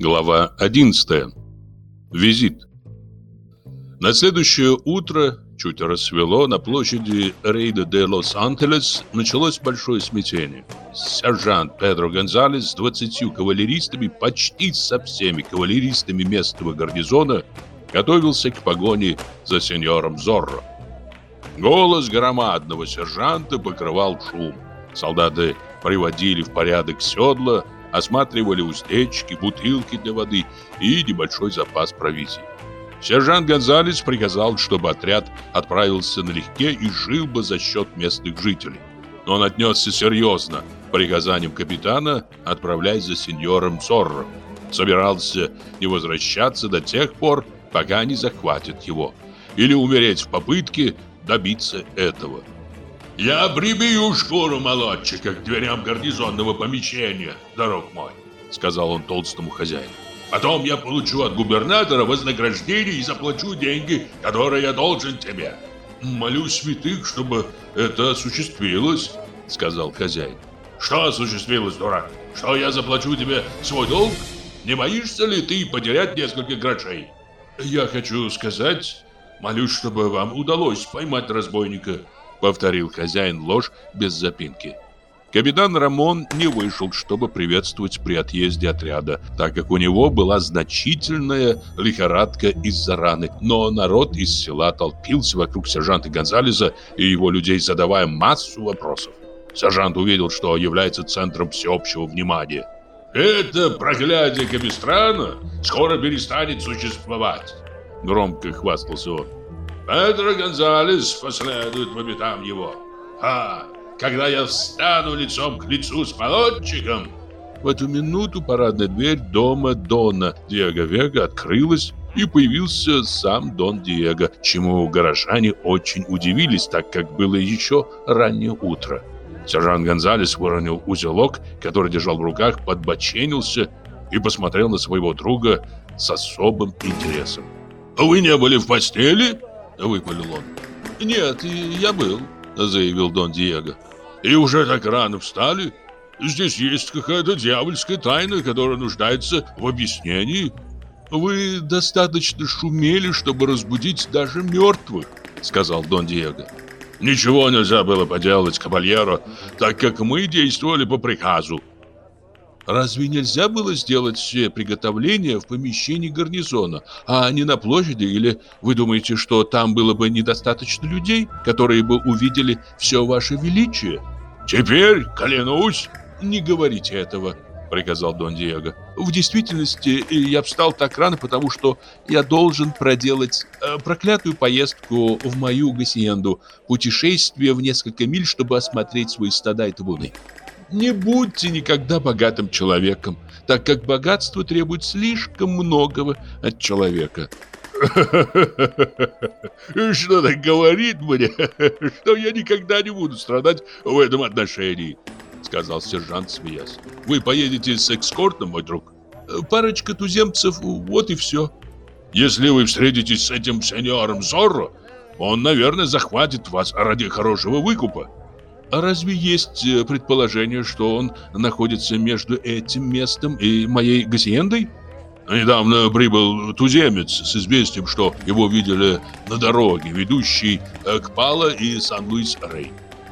Глава 11. Визит. На следующее утро, чуть рассвело, на площади Рейда де Лос-Антелес началось большое смятение. Сержант Педро Гонзалес с 20 кавалеристами, почти со всеми кавалеристами местного гарнизона, готовился к погоне за сеньором Зорро. Голос громадного сержанта покрывал шум. Солдаты приводили в порядок седла, осматривали уздечки, бутылки для воды и небольшой запас провизии. Сержант Гонзалес приказал, чтобы отряд отправился налегке и жил бы за счет местных жителей. Он отнесся серьезно к капитана, отправляясь за сеньором Зорро. Собирался не возвращаться до тех пор, пока не захватят его, или умереть в попытке добиться этого. «Я прибью шкуру молодчика к дверям гарнизонного помещения, дорог мой», сказал он толстому хозяину. «Потом я получу от губернатора вознаграждение и заплачу деньги, которые я должен тебе». «Молю святых, чтобы это осуществилось», сказал хозяин. «Что осуществилось, дурак? Что я заплачу тебе свой долг? Не боишься ли ты потерять несколько грошей?» «Я хочу сказать, молюсь, чтобы вам удалось поймать разбойника», повторил хозяин ложь без запинки. Капитан Рамон не вышел, чтобы приветствовать при отъезде отряда, так как у него была значительная лихорадка из-за раны. Но народ из села толпился вокруг сержанта Гонзалеса и его людей, задавая массу вопросов. Сержант увидел, что является центром всеобщего внимания. «Это проклятие Капистрана скоро перестанет существовать!» Громко хвастался он. Педро Гонзалес последует по пятам его. А, когда я встану лицом к лицу с молодчиком... В эту минуту парадная дверь дома Дона Диего Вега открылась, и появился сам Дон Диего, чему горожане очень удивились, так как было еще раннее утро. Сержант Гонзалес выронил узелок, который держал в руках, подбоченился и посмотрел на своего друга с особым интересом. «Вы не были в постели?» Выпалил он. «Нет, я был», — заявил Дон Диего. «И уже так рано встали? Здесь есть какая-то дьявольская тайна, которая нуждается в объяснении». «Вы достаточно шумели, чтобы разбудить даже мертвых», — сказал Дон Диего. «Ничего нельзя было поделать, кабальеро, так как мы действовали по приказу», Разве нельзя было сделать все приготовления в помещении гарнизона, а не на площади? Или вы думаете, что там было бы недостаточно людей, которые бы увидели все ваше величие? Теперь, клянусь, не говорите этого, приказал Дон Диего. В действительности я встал так рано, потому что я должен проделать э, проклятую поездку в мою гасиенду, путешествие в несколько миль, чтобы осмотреть свои стада и табуны. Не будьте никогда богатым человеком, так как богатство требует слишком многого от человека. Что так говорит мне, что я никогда не буду страдать в этом отношении, сказал сержант, смеясь. Вы поедете с экскортом, мой друг? Парочка туземцев, вот и все. Если вы встретитесь с этим сеньором Зорро, он, наверное, захватит вас ради хорошего выкупа. А разве есть э, предположение, что он находится между этим местом и моей гасиендой? Недавно прибыл туземец с известием, что его видели на дороге, ведущей э, к Пало и Сан-Луис-Рей.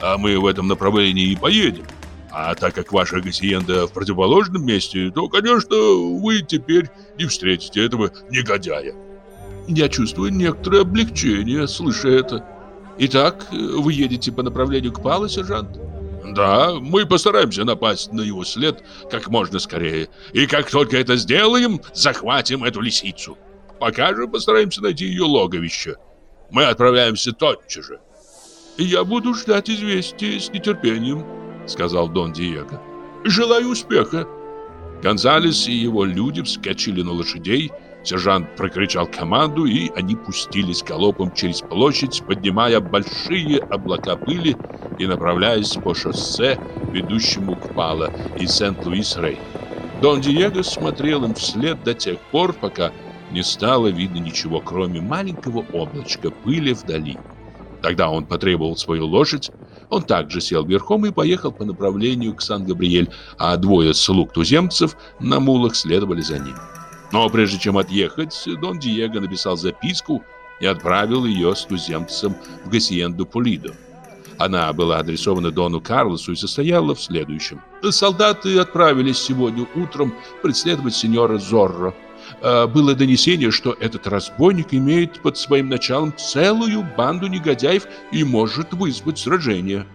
А мы в этом направлении и поедем. А так как ваша гасиенда в противоположном месте, то, конечно, вы теперь не встретите этого негодяя. Я чувствую некоторое облегчение, слыша это. Итак, вы едете по направлению к Палу, сержант? Да, мы постараемся напасть на его след как можно скорее. И как только это сделаем, захватим эту лисицу. Пока же постараемся найти ее логовище. Мы отправляемся тотчас же. Я буду ждать известия с нетерпением, сказал Дон Диего. Желаю успеха. Гонзалес и его люди вскочили на лошадей Сержант прокричал команду, и они пустились галопом через площадь, поднимая большие облака пыли и направляясь по шоссе, ведущему к Пало и Сент-Луис-Рей. Дон Диего смотрел им вслед до тех пор, пока не стало видно ничего, кроме маленького облачка пыли вдали. Тогда он потребовал свою лошадь, он также сел верхом и поехал по направлению к Сан-Габриэль, а двое слуг туземцев на мулах следовали за ним. Но прежде чем отъехать, Дон Диего написал записку и отправил ее с туземцем в Гасиенду Полидо. Она была адресована Дону Карлосу и состояла в следующем. Солдаты отправились сегодня утром преследовать сеньора Зорро. А, было донесение, что этот разбойник имеет под своим началом целую банду негодяев и может вызвать сражение.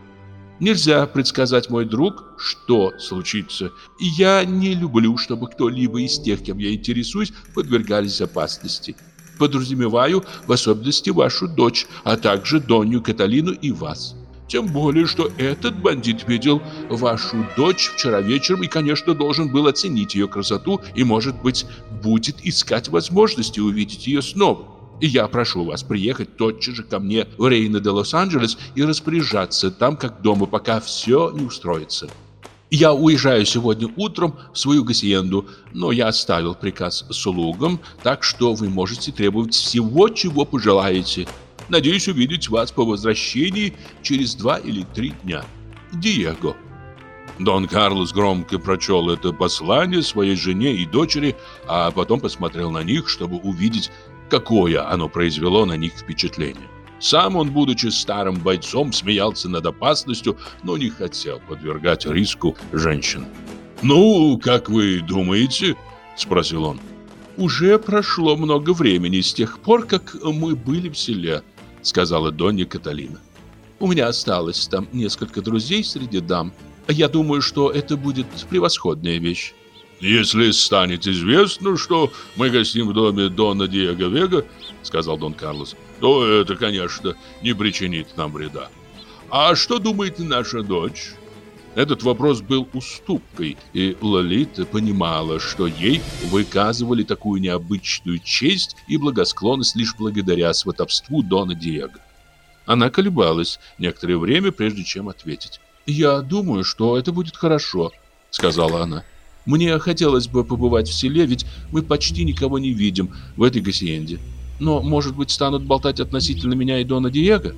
Нельзя предсказать, мой друг, что случится. И я не люблю, чтобы кто-либо из тех, кем я интересуюсь, подвергались опасности. Подразумеваю в особенности вашу дочь, а также Донью Каталину и вас. Тем более, что этот бандит видел вашу дочь вчера вечером и, конечно, должен был оценить ее красоту и, может быть, будет искать возможности увидеть ее снова. И я прошу вас приехать тотчас же ко мне в Рейна де Лос-Анджелес и распоряжаться там, как дома, пока все не устроится. Я уезжаю сегодня утром в свою гасиенду, но я оставил приказ слугам, так что вы можете требовать всего, чего пожелаете. Надеюсь увидеть вас по возвращении через два или три дня. Диего. Дон Карлос громко прочел это послание своей жене и дочери, а потом посмотрел на них, чтобы увидеть, какое оно произвело на них впечатление. Сам он, будучи старым бойцом, смеялся над опасностью, но не хотел подвергать риску женщин. «Ну, как вы думаете?» – спросил он. «Уже прошло много времени с тех пор, как мы были в селе», – сказала Донья Каталина. «У меня осталось там несколько друзей среди дам. Я думаю, что это будет превосходная вещь. «Если станет известно, что мы гостим в доме Дона Диего Вега, — сказал Дон Карлос, — то это, конечно, не причинит нам вреда. А что думает наша дочь?» Этот вопрос был уступкой, и Лолита понимала, что ей выказывали такую необычную честь и благосклонность лишь благодаря сватовству Дона Диего. Она колебалась некоторое время, прежде чем ответить. «Я думаю, что это будет хорошо», — сказала она. Мне хотелось бы побывать в селе, ведь мы почти никого не видим в этой гасиенде. Но, может быть, станут болтать относительно меня и Дона Диего?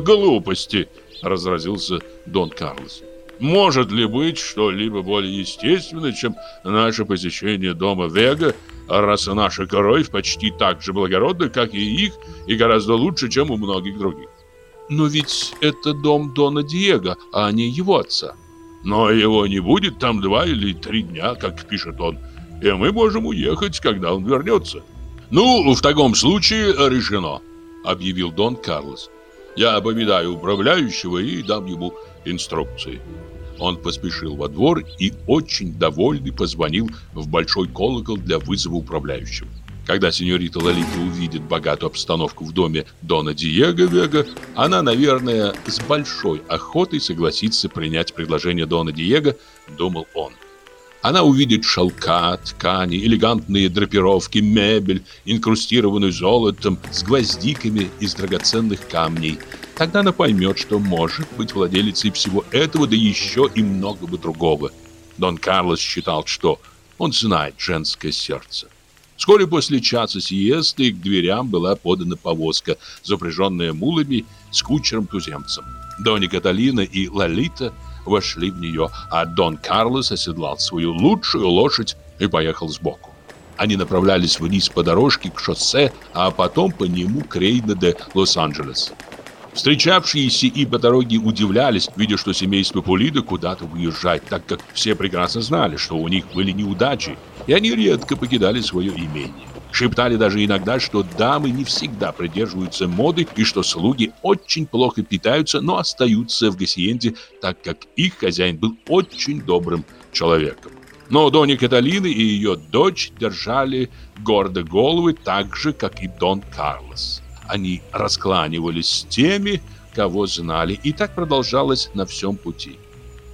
глупости, разразился Дон Карлос. Может ли быть что-либо более естественное, чем наше посещение дома Вега, раз наша кровь почти так же благородна, как и их, и гораздо лучше, чем у многих других? Но ведь это дом Дона Диего, а не его отца. Но его не будет там два или три дня, как пишет он, и мы можем уехать, когда он вернется. Ну, в таком случае решено, объявил Дон Карлос. Я повидаю управляющего и дам ему инструкции. Он поспешил во двор и очень довольный позвонил в большой колокол для вызова управляющего. Когда сеньорита Лолита увидит богатую обстановку в доме Дона Диего Вега, она, наверное, с большой охотой согласится принять предложение Дона Диего, думал он. Она увидит шелка, ткани, элегантные драпировки, мебель, инкрустированную золотом, с гвоздиками из драгоценных камней. Тогда она поймет, что может быть владелицей всего этого, да еще и многого другого. Дон Карлос считал, что он знает женское сердце. Вскоре после часа сиесты к дверям была подана повозка, запряженная мулами с кучером-туземцем. Донни Каталина и Лолита вошли в нее, а Дон Карлос оседлал свою лучшую лошадь и поехал сбоку. Они направлялись вниз по дорожке к шоссе, а потом по нему к Рейна де Лос-Анджелес. Встречавшиеся и по дороге удивлялись, видя, что семейство Пулида куда-то выезжает, так как все прекрасно знали, что у них были неудачи, и они редко покидали свое имение. Шептали даже иногда, что дамы не всегда придерживаются моды и что слуги очень плохо питаются, но остаются в Гассиенде, так как их хозяин был очень добрым человеком. Но Донья Каталина и ее дочь держали гордо головы так же, как и Дон Карлос. Они раскланивались с теми, кого знали, и так продолжалось на всем пути.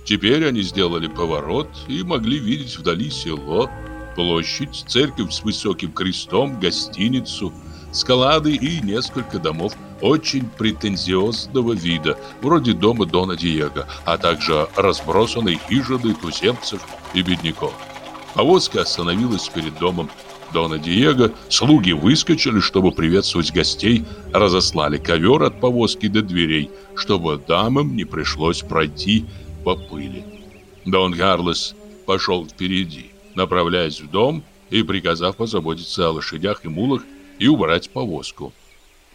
Теперь они сделали поворот и могли видеть вдали село, площадь, церковь с высоким крестом, гостиницу, склады и несколько домов очень претензиозного вида, вроде дома Дона Диего, а также разбросанные хижины туземцев и бедняков. Повозка остановилась перед домом Дона Диего, слуги выскочили, чтобы приветствовать гостей, разослали ковер от повозки до дверей, чтобы дамам не пришлось пройти по пыли. Дон Карлос пошел впереди, направляясь в дом, и приказав позаботиться о лошадях и мулах и убрать повозку.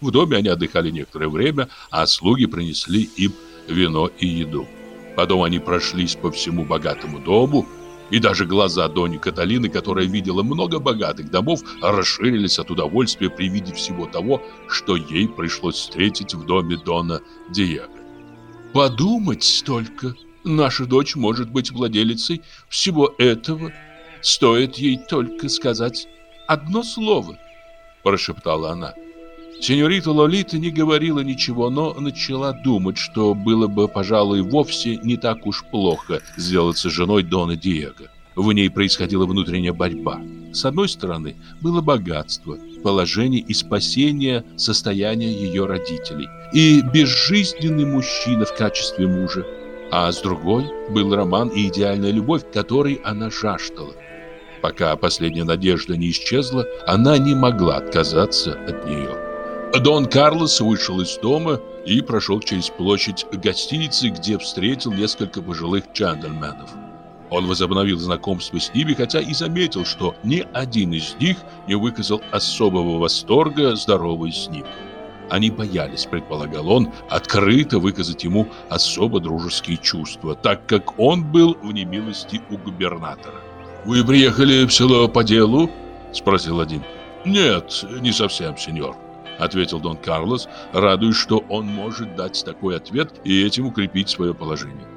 В доме они отдыхали некоторое время, а слуги принесли им вино и еду. Потом они прошлись по всему богатому дому, и даже глаза Дони Каталины, которая видела много богатых домов, расширились от удовольствия при виде всего того, что ей пришлось встретить в доме Дона Диего. «Подумать только, наша дочь может быть владелицей всего этого, стоит ей только сказать одно слово», – прошептала она. Сеньорита Лолита не говорила ничего, но начала думать, что было бы, пожалуй, вовсе не так уж плохо сделаться женой Дона Диего. В ней происходила внутренняя борьба. С одной стороны, было богатство, положение и спасение состояния ее родителей и безжизненный мужчина в качестве мужа. А с другой был роман и идеальная любовь, которой она жаждала. Пока последняя надежда не исчезла, она не могла отказаться от нее. Дон Карлос вышел из дома и прошел через площадь гостиницы, где встретил несколько пожилых джентльменов. Он возобновил знакомство с ними, хотя и заметил, что ни один из них не выказал особого восторга, здороваясь с ним. Они боялись, предполагал он, открыто выказать ему особо дружеские чувства, так как он был в немилости у губернатора. «Вы приехали в село по делу?» – спросил один. «Нет, не совсем, сеньор», ответил Дон Карлос, радуясь, что он может дать такой ответ и этим укрепить свое положение.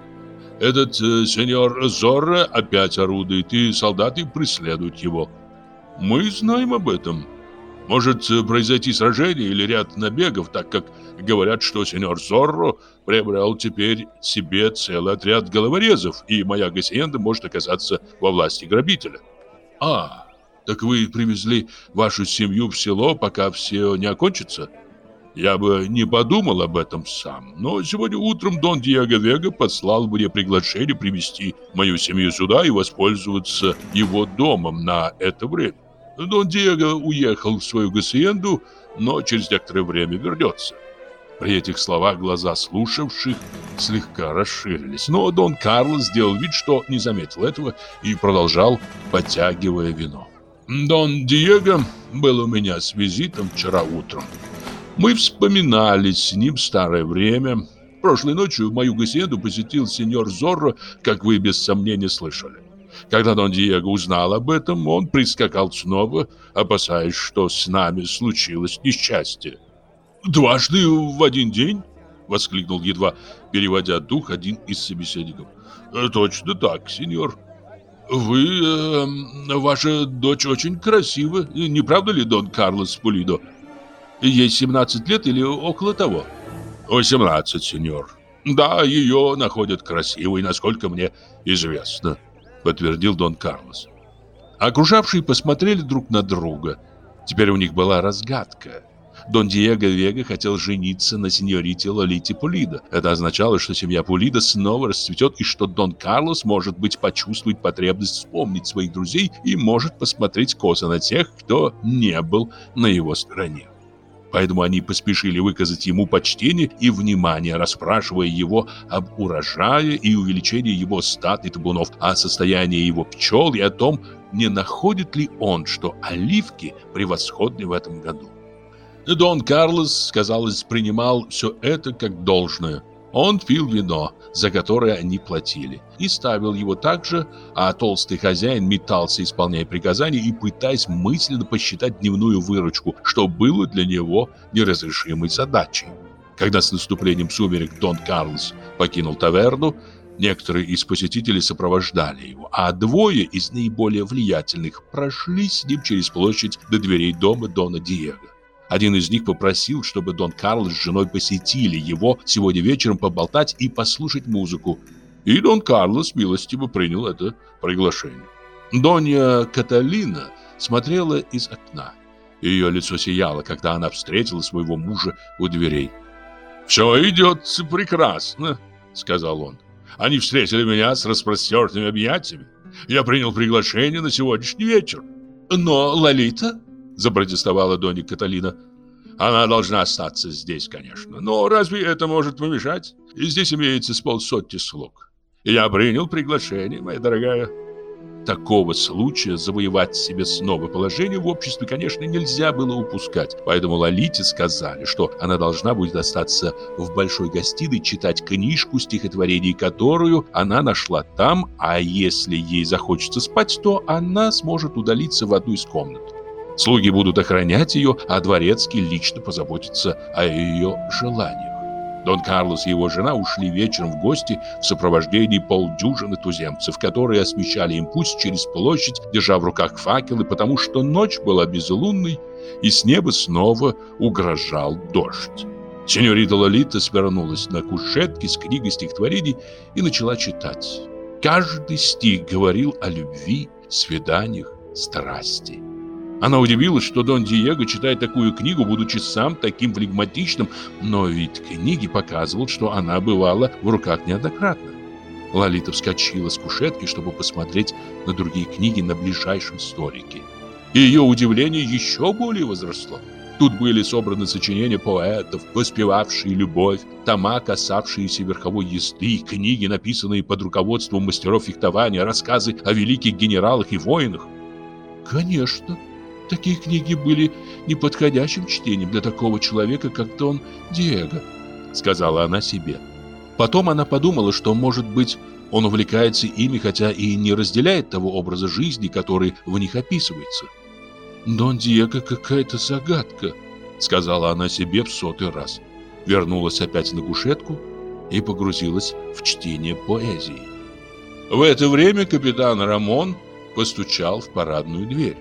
Этот э, сеньор Зорро опять орудует, и солдаты преследуют его. Мы знаем об этом. Может э, произойти сражение или ряд набегов, так как говорят, что сеньор Зорро приобрел теперь себе целый отряд головорезов, и моя гасиенда может оказаться во власти грабителя. А, так вы привезли вашу семью в село, пока все не окончится? Я бы не подумал об этом сам, но сегодня утром Дон Диего Вега послал мне приглашение привести мою семью сюда и воспользоваться его домом на это время. Дон Диего уехал в свою гасиенду, но через некоторое время вернется. При этих словах глаза слушавших слегка расширились, но Дон Карлос сделал вид, что не заметил этого и продолжал, подтягивая вино. Дон Диего был у меня с визитом вчера утром. Мы вспоминали с ним старое время. Прошлой ночью мою гасиенду посетил сеньор Зорро, как вы без сомнения слышали. Когда Дон Диего узнал об этом, он прискакал снова, опасаясь, что с нами случилось несчастье. «Дважды в один день?» — воскликнул, едва переводя дух, один из собеседников. «Точно так, сеньор», вы, э, ваша дочь очень красива, не правда ли, Дон Карлос Пулидо? Ей 17 лет или около того? 18, сеньор. Да, ее находят красивой, насколько мне известно, подтвердил Дон Карлос. Окружавшие посмотрели друг на друга. Теперь у них была разгадка. Дон Диего Вега хотел жениться на сеньорите Лолите Пулидо. Это означало, что семья Пулидо снова расцветет и что Дон Карлос, может быть, почувствует потребность вспомнить своих друзей и может посмотреть косо на тех, кто не был на его стороне. Поэтому они поспешили выказать ему почтение и внимание, расспрашивая его об урожае и увеличении его стад и табунов, о состоянии его пчел и о том, не находит ли он, что оливки превосходны в этом году. Дон Карлос, казалось, принимал все это как должное. Он пил вино, за которое они платили, и ставил его так же, а толстый хозяин метался, исполняя приказания и пытаясь мысленно посчитать дневную выручку, что было для него неразрешимой задачей. Когда с наступлением сумерек Дон Карлос покинул таверну, некоторые из посетителей сопровождали его, а двое из наиболее влиятельных прошли с ним через площадь до дверей дома Дона Диего. Один из них попросил, чтобы Дон Карлос с женой посетили его сегодня вечером поболтать и послушать музыку. И Дон Карлос милостиво принял это приглашение. Донья Каталина смотрела из окна. Ее лицо сияло, когда она встретила своего мужа у дверей. «Все идет прекрасно», — сказал он. «Они встретили меня с распростертыми объятиями. Я принял приглашение на сегодняшний вечер». «Но Лолита?» Запротестовала Донья Каталина. Она должна остаться здесь, конечно. Но разве это может помешать? И здесь имеется с полсотни слуг. Я принял приглашение, моя дорогая. такого случая завоевать себе снова положение в обществе, конечно, нельзя было упускать. Поэтому Лолите сказали, что она должна будет остаться в большой гостиной читать книжку стихотворений, которую она нашла там, а если ей захочется спать, то она сможет удалиться в одну из комнат. Слуги будут охранять ее, а дворецкий лично позаботится о ее желаниях. Дон Карлос и его жена ушли вечером в гости в сопровождении полдюжины туземцев, которые освещали им путь через площадь, держа в руках факелы, потому что ночь была безлунной, и с неба снова угрожал дождь. Сеньорита Лолита свернулась на кушетке с книгой стихотворений и начала читать. Каждый стих говорил о любви, свиданиях, страсти. Она удивилась, что Дон Диего читает такую книгу, будучи сам таким флегматичным, но ведь книги показывают, что она бывала в руках неоднократно. Лолита вскочила с кушетки, чтобы посмотреть на другие книги на ближайшем столике. И ее удивление еще более возросло. Тут были собраны сочинения поэтов, воспевавшие любовь, тома, касавшиеся верховой езды, книги, написанные под руководством мастеров фехтования, рассказы о великих генералах и воинах. Конечно, Такие книги были неподходящим чтением для такого человека, как Дон Диего, сказала она себе. Потом она подумала, что, может быть, он увлекается ими, хотя и не разделяет того образа жизни, который в них описывается. «Дон Диего какая-то загадка», — сказала она себе в сотый раз. Вернулась опять на кушетку и погрузилась в чтение поэзии. В это время капитан Рамон постучал в парадную дверь.